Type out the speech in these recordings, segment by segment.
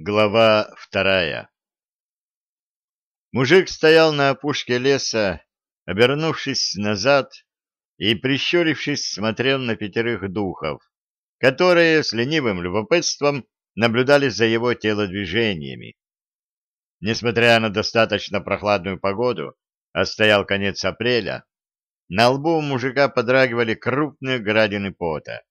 Глава вторая Мужик стоял на опушке леса, обернувшись назад и, прищурившись, смотрел на пятерых духов, которые с ленивым любопытством наблюдали за его телодвижениями. Несмотря на достаточно прохладную погоду, а стоял конец апреля, на лбу мужика подрагивали крупные градины пота.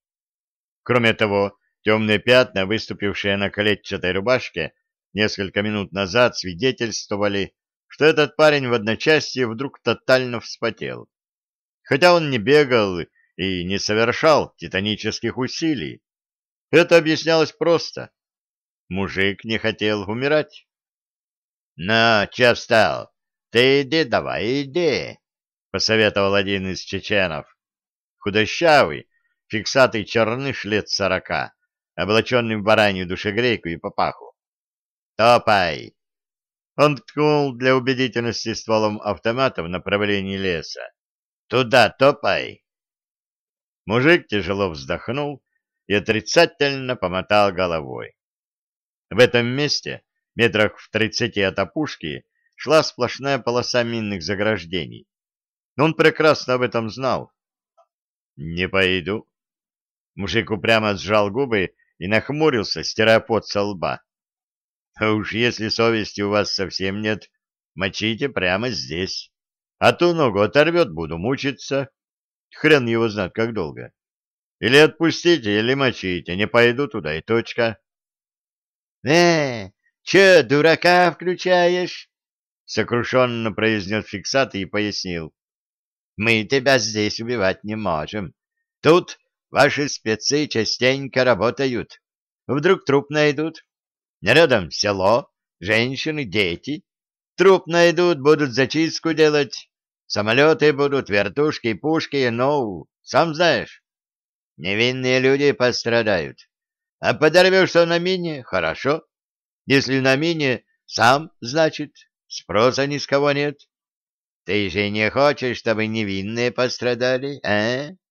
Кроме того, Темные пятна, выступившие на колетчатой рубашке, несколько минут назад свидетельствовали, что этот парень в одночасье вдруг тотально вспотел. Хотя он не бегал и не совершал титанических усилий. Это объяснялось просто. Мужик не хотел умирать. — На, че встал? Ты иди давай, иди, — посоветовал один из чеченов. Худощавый, фиксатый черныш лет сорока, облаченный в баранью душегрейку и папаху. «Топай!» Он ткнул для убедительности стволом автомата в направлении леса. «Туда топай!» Мужик тяжело вздохнул и отрицательно помотал головой. В этом месте, метрах в тридцати от опушки, шла сплошная полоса минных заграждений. Он прекрасно об этом знал. «Не пойду». Мужик упрямо сжал губы и нахмурился, стирая пот со лба. А уж если совести у вас совсем нет, мочите прямо здесь. А ту ногу оторвет, буду мучиться. Хрен его знает, как долго. Или отпустите, или мочите, не пойду туда и точка. — Э, че, дурака включаешь? — сокрушенно произнес фиксат и пояснил. — Мы тебя здесь убивать не можем. Тут Ваши спецы частенько работают. Вдруг труп найдут. Рядом село, женщины, дети. Труп найдут, будут зачистку делать. Самолеты будут, вертушки, пушки, ну, сам знаешь. Невинные люди пострадают. А подорвешься на мине — хорошо. Если на мине, сам, значит, спроса ни с кого нет. Ты же не хочешь, чтобы невинные пострадали, а? —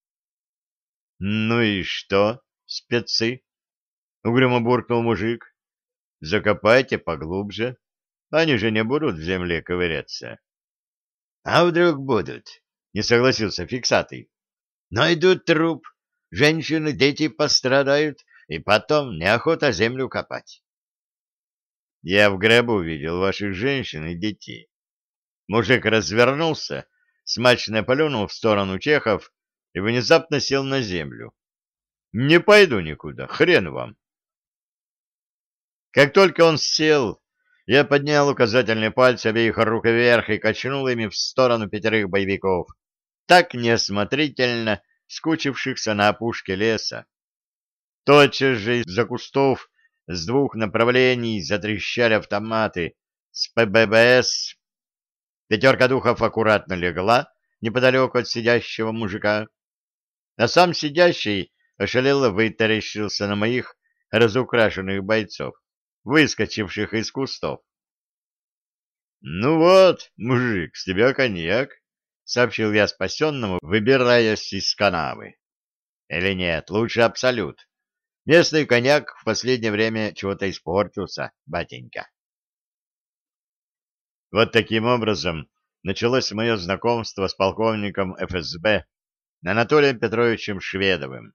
Ну и что, спецы? — угрюмо буркнул мужик. — Закопайте поглубже. Они же не будут в земле ковыряться. — А вдруг будут? — не согласился фиксатый. — Найдут труп, женщины, дети пострадают, и потом неохота землю копать. — Я в гробу видел ваших женщин и детей. Мужик развернулся, смачно полюнул в сторону чехов и внезапно сел на землю. «Не пойду никуда, хрен вам!» Как только он сел, я поднял указательные пальцы обеих рук вверх и качнул ими в сторону пятерых боевиков, так неосмотрительно скучившихся на опушке леса. Тотчас же из-за кустов с двух направлений затрещали автоматы с ПББС. Пятерка духов аккуратно легла неподалеку от сидящего мужика, а сам сидящий ошалело вытаращился на моих разукрашенных бойцов, выскочивших из кустов. — Ну вот, мужик, с тебя коньяк, — сообщил я спасенному, выбираясь из канавы. — Или нет, лучше абсолют. Местный коньяк в последнее время чего-то испортился, батенька. Вот таким образом началось мое знакомство с полковником ФСБ Анатолием Петровичем Шведовым.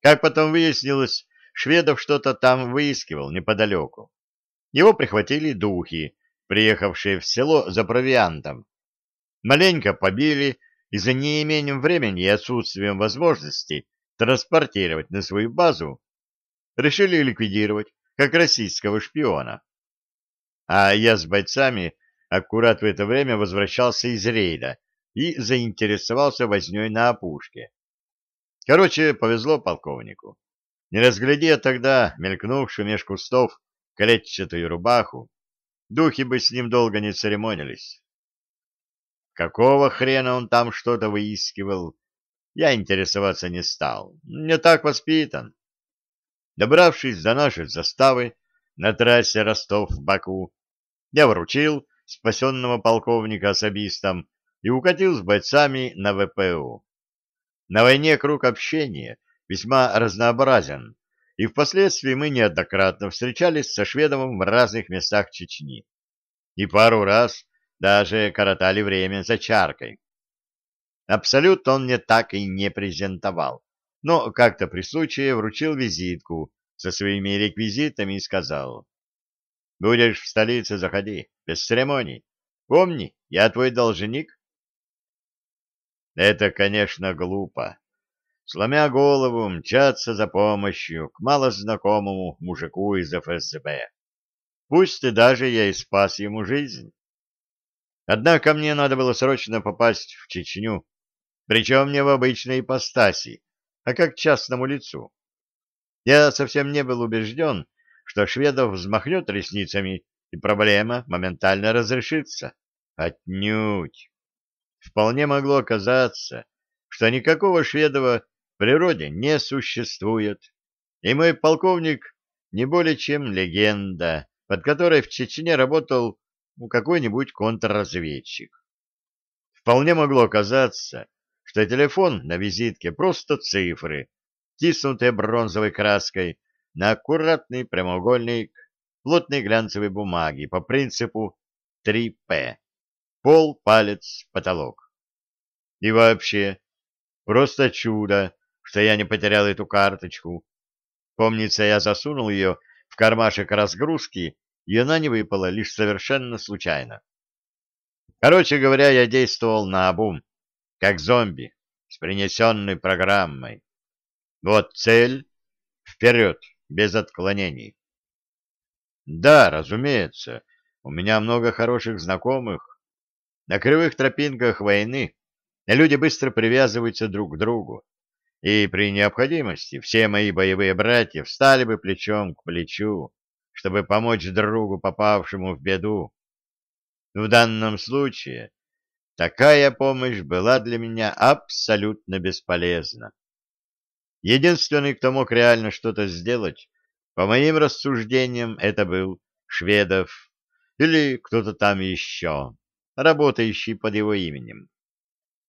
Как потом выяснилось, Шведов что-то там выискивал неподалеку. Его прихватили духи, приехавшие в село за провиантом. Маленько побили и за неимением времени и отсутствием возможности транспортировать на свою базу, решили ликвидировать, как российского шпиона. А я с бойцами аккурат в это время возвращался из рейда, и заинтересовался возней на опушке. Короче, повезло полковнику. Не разглядя тогда мелькнувшую меж кустов клетчатую рубаху, духи бы с ним долго не церемонились. Какого хрена он там что-то выискивал, я интересоваться не стал. Не так воспитан. Добравшись до нашей заставы на трассе Ростов-Баку, я вручил спасенного полковника особистам и укатил с бойцами на ВПУ. На войне круг общения весьма разнообразен, и впоследствии мы неоднократно встречались со Шведовым в разных местах Чечни. И пару раз даже коротали время за чаркой. Абсолют он мне так и не презентовал, но как-то при случае вручил визитку со своими реквизитами и сказал, «Будешь в столице, заходи, без церемоний. Помни, я твой должник». Это, конечно, глупо. Сломя голову, мчаться за помощью к малознакомому мужику из ФСБ. Пусть и даже я и спас ему жизнь. Однако мне надо было срочно попасть в Чечню, причем не в обычной ипостаси, а как частному лицу. Я совсем не был убежден, что Шведов взмахнет ресницами, и проблема моментально разрешится. Отнюдь. Вполне могло оказаться, что никакого Шведова в природе не существует, и мой полковник не более чем легенда, под которой в Чечне работал ну, какой-нибудь контрразведчик. Вполне могло оказаться, что телефон на визитке просто цифры, тиснутые бронзовой краской на аккуратный прямоугольник плотной глянцевой бумаги по принципу 3П. Пол, палец, потолок. И вообще, просто чудо, что я не потерял эту карточку. Помнится, я засунул ее в кармашек разгрузки и она не выпала лишь совершенно случайно. Короче говоря, я действовал на обум, как зомби, с принесенной программой. Вот цель — вперед, без отклонений. Да, разумеется, у меня много хороших знакомых. На кривых тропинках войны люди быстро привязываются друг к другу, и при необходимости все мои боевые братья встали бы плечом к плечу, чтобы помочь другу, попавшему в беду. В данном случае такая помощь была для меня абсолютно бесполезна. Единственный, кто мог реально что-то сделать, по моим рассуждениям, это был Шведов или кто-то там еще, работающий под его именем.